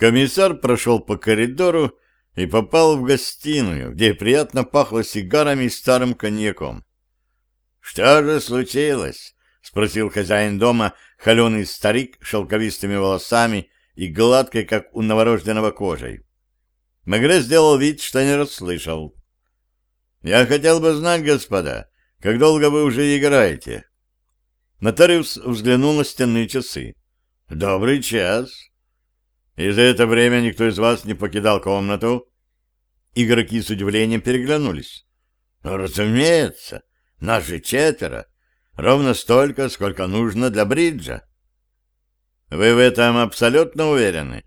Комиссар прошел по коридору и попал в гостиную, где приятно пахло сигарами и старым коньяком. — Что же случилось? — спросил хозяин дома, холеный старик с шелковистыми волосами и гладкой, как у новорожденного кожей. Мегре сделал вид, что не расслышал. — Я хотел бы знать, господа, как долго вы уже играете? Нотариус взглянул на стенные часы. — Добрый час. И за это время никто из вас не покидал комнату? Игроки с удивлением переглянулись. — Разумеется, нас же четверо. Ровно столько, сколько нужно для бриджа. Вы в этом абсолютно уверены?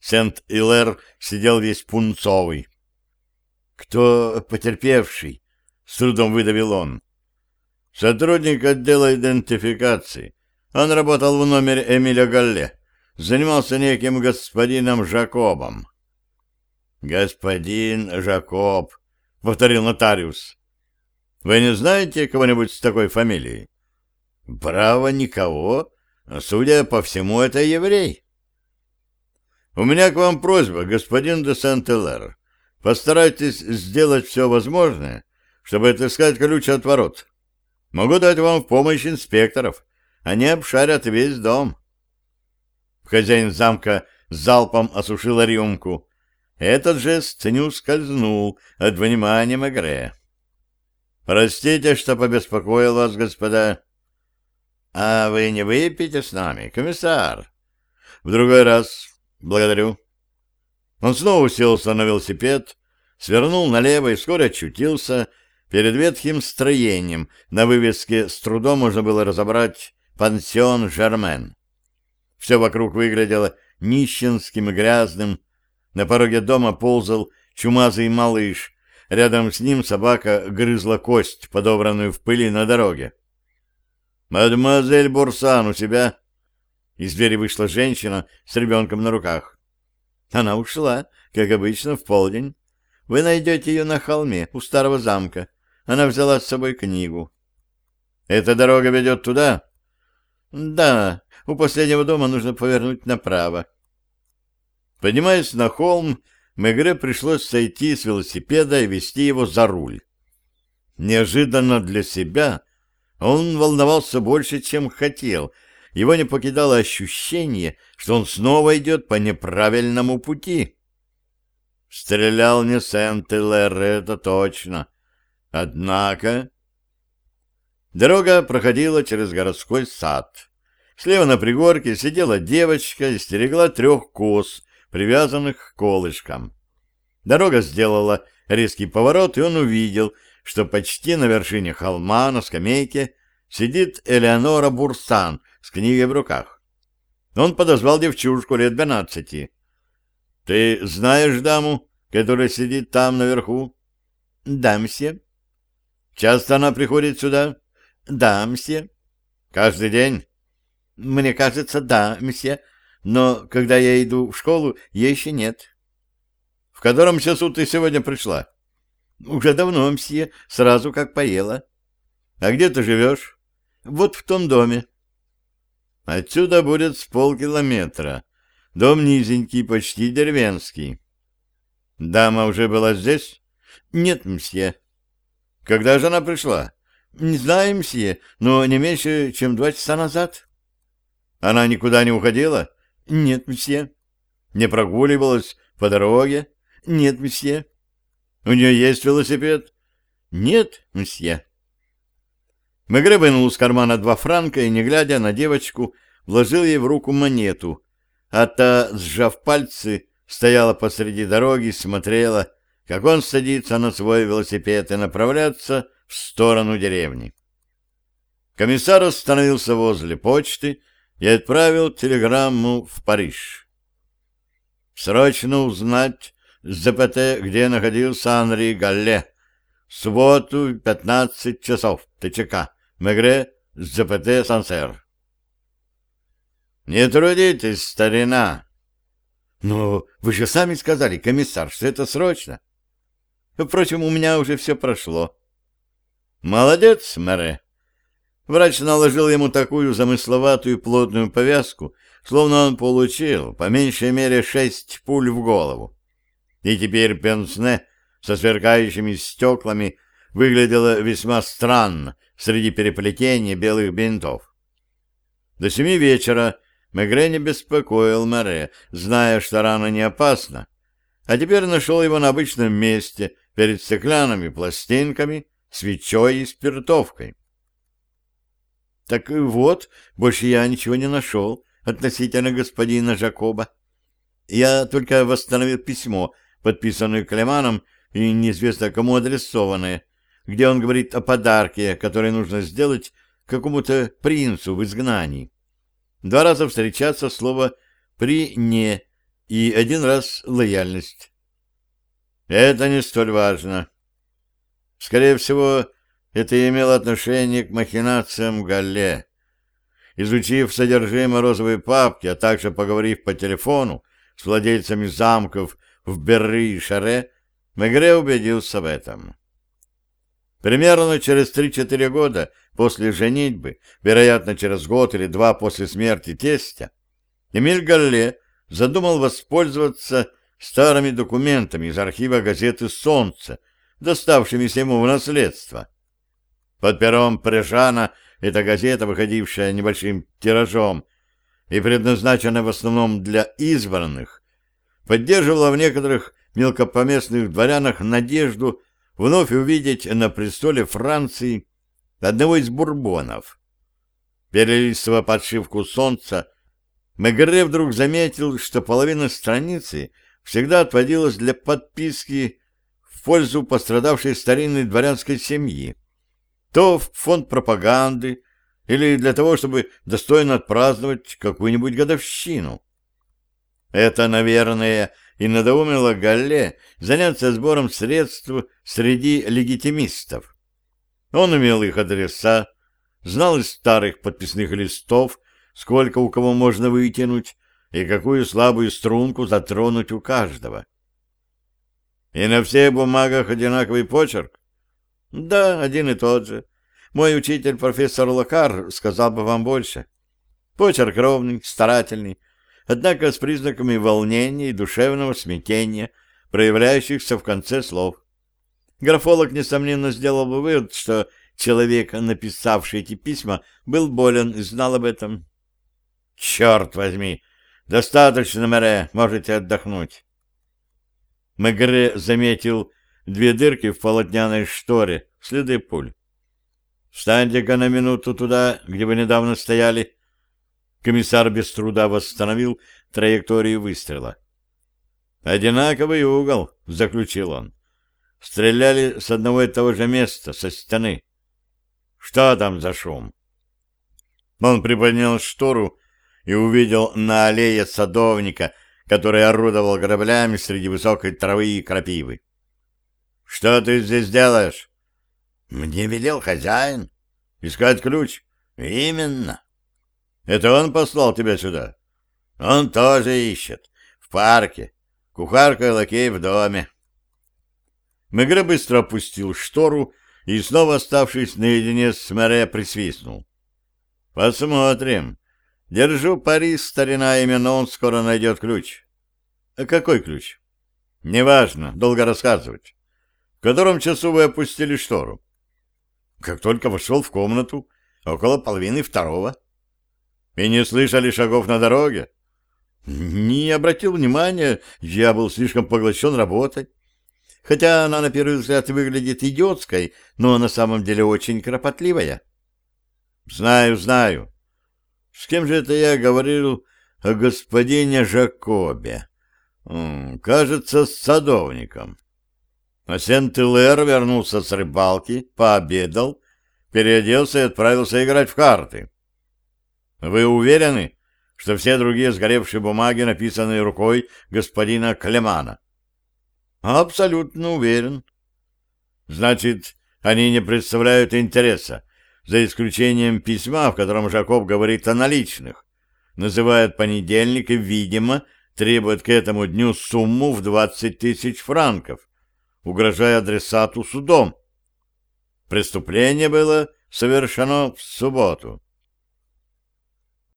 Сент-Илэр сидел весь пунцовый. Кто потерпевший? С трудом выдавил он. Сотрудник отдела идентификации. Он работал в номере Эмиля Галле. Занимался неким господином Жакобом. «Господин Жакоб», — повторил нотариус. Вы не знаете кого-нибудь с такой фамилией? Право никого. Судя по всему, это еврей. У меня к вам просьба, господин де Сент-Элэр. Постарайтесь сделать все возможное, чтобы отыскать ключ от ворот. Могу дать вам в помощь инспекторов. Они обшарят весь дом. Хозяин замка залпом осушил рюмку. Этот жест не ускользнул от внимания Мегре. Простите, что побеспокоил вас, господа. А вы не выпьете с нами, комиссар? В другой раз. Благодарю. Он снова уселся на велосипед, свернул налево и вскоре очутился перед ветхим строением. На вывеске с трудом можно было разобрать «Пансион Жермен». Все вокруг выглядело нищенским и грязным. На пороге дома ползал чумазый малыш Рядом с ним собака грызла кость, подобранную в пыли на дороге. «Мадемуазель Бурсан у себя?» Из двери вышла женщина с ребенком на руках. Она ушла, как обычно, в полдень. Вы найдете ее на холме, у старого замка. Она взяла с собой книгу. «Эта дорога ведет туда?» «Да, у последнего дома нужно повернуть направо». Поднимаясь на холм, Мегре пришлось сойти с велосипеда и вести его за руль. Неожиданно для себя он волновался больше, чем хотел. Его не покидало ощущение, что он снова идет по неправильному пути. Стрелял не Сент-Элэр, это точно. Однако... Дорога проходила через городской сад. Слева на пригорке сидела девочка и стерегла трех коз, привязанных к колышкам. Дорога сделала резкий поворот, и он увидел, что почти на вершине холма на скамейке сидит Элеонора Бурсан с книгой в руках. Он подозвал девчушку лет двенадцати. — Ты знаешь даму, которая сидит там наверху? — Да, мсье. — Часто она приходит сюда? — Да, мсье. — Каждый день? — Мне кажется, да, мсье но когда я иду в школу, ее еще нет. — В котором часу ты сегодня пришла? — Уже давно, мсье, сразу как поела. — А где ты живешь? — Вот в том доме. — Отсюда будет с полкилометра. Дом низенький, почти деревенский. — Дама уже была здесь? — Нет, мсье. — Когда же она пришла? — Не знаю, мсье, но не меньше, чем два часа назад. — Она никуда не уходила? — «Нет, месье». «Не прогуливалась по дороге?» «Нет, месье». «У нее есть велосипед?» «Нет, месье». Мегре вынул из кармана два франка и, не глядя на девочку, вложил ей в руку монету, а та, сжав пальцы, стояла посреди дороги и смотрела, как он садится на свой велосипед и направляется в сторону деревни. Комиссар остановился возле почты и отправил телеграмму в Париж. Срочно узнать с ЗПТ, где находился Анри Галле. Субботу, 15 часов, ТЧК. Мегре, ЗПТ Сансер. Не трудитесь, старина. Но вы же сами сказали, комиссар, что это срочно. Впрочем, у меня уже все прошло. Молодец, мэре. Врач наложил ему такую замысловатую плотную повязку, словно он получил по меньшей мере шесть пуль в голову. И теперь пенсне со сверкающими стеклами выглядело весьма странно среди переплетения белых бинтов. До семи вечера Мегре не беспокоил Море, зная, что рана не опасна, а теперь нашел его на обычном месте, перед стеклянными пластинками, свечой и спиртовкой. Так вот, больше я ничего не нашел относительно господина Жакоба. Я только восстановил письмо, подписанное Клеманом и неизвестно кому адресованное, где он говорит о подарке, который нужно сделать какому-то принцу в изгнании. Два раза встречаться слово «при не» и один раз лояльность. Это не столь важно. Скорее всего, это имело отношение к махинациям Галле. Изучив содержимое розовой папки, а также поговорив по телефону с владельцами замков в Берри и Шаре, Мегре убедился в этом. Примерно через 3-4 года после женитьбы, вероятно, через год или два после смерти тестя, Эмиль Галле задумал воспользоваться старыми документами из архива газеты «Солнце», доставшимися ему в наследство. Под пером Прежана эта газета, выходившая небольшим тиражом и предназначенная в основном для избранных, поддерживала в некоторых мелкопоместных дворянах надежду вновь увидеть на престоле Франции одного из бурбонов. Перелистывая подшивку солнца, Мегре вдруг заметил, что половина страницы всегда отводилась для подписки в пользу пострадавшей старинной дворянской семьи, то в фонд пропаганды или для того, чтобы достойно отпраздновать какую-нибудь годовщину. Это, наверное, и надоумило Галле заняться сбором средств среди легитимистов. Он имел их адреса, знал из старых подписных листов, сколько у кого можно вытянуть и какую слабую струнку затронуть у каждого. И на всех бумагах одинаковый почерк? Да, один и тот же. Мой учитель, профессор Локар, сказал бы вам больше. Почерк ровный, старательный, однако с признаками волнения и душевного смятения, проявляющихся в конце слов. Графолог, несомненно, сделал бы вывод, что человек, написавший эти письма, был болен и знал об этом. «Черт возьми! Достаточно, Мэре, можете отдохнуть!» Мегре заметил две дырки в полотняной шторе, следы пуль. «Встаньте-ка на минуту туда, где вы недавно стояли». Комиссар без труда восстановил траекторию выстрела. «Одинаковый угол», — заключил он. «Стреляли с одного и того же места, со стены». «Что там за шум?» Он приподнял штору и увидел на аллее садовника — который орудовал граблями среди высокой травы и крапивы. — Что ты здесь делаешь? — Мне велел хозяин. — Искать ключ? — Именно. — Это он послал тебя сюда? — Он тоже ищет. В парке. Кухарка и лакей в доме. Мегре быстро опустил штору и, снова оставшись наедине с Мэре, присвистнул. — Посмотрим. Держу пари, старина, именно он скоро найдет ключ. А какой ключ? Неважно, долго рассказывать. В котором часу вы опустили штору? Как только вошел в комнату, около половины второго. И не слышали шагов на дороге? Не обратил внимания, я был слишком поглощен работой. Хотя она на первый взгляд выглядит идиотской, но на самом деле очень кропотливая. Знаю, знаю. С кем же это я говорил о господине Жакобе? Кажется, с садовником. А Сент-Илэр вернулся с рыбалки, пообедал, переоделся и отправился играть в карты. Вы уверены, что все другие сгоревшие бумаги написаны рукой господина Клемана? Абсолютно уверен. Значит, они не представляют интереса, за исключением письма, в котором Жакоб говорит о наличных, называет понедельник и, видимо, требует к этому дню сумму в 20 тысяч франков, угрожая адресату судом. Преступление было совершено в субботу.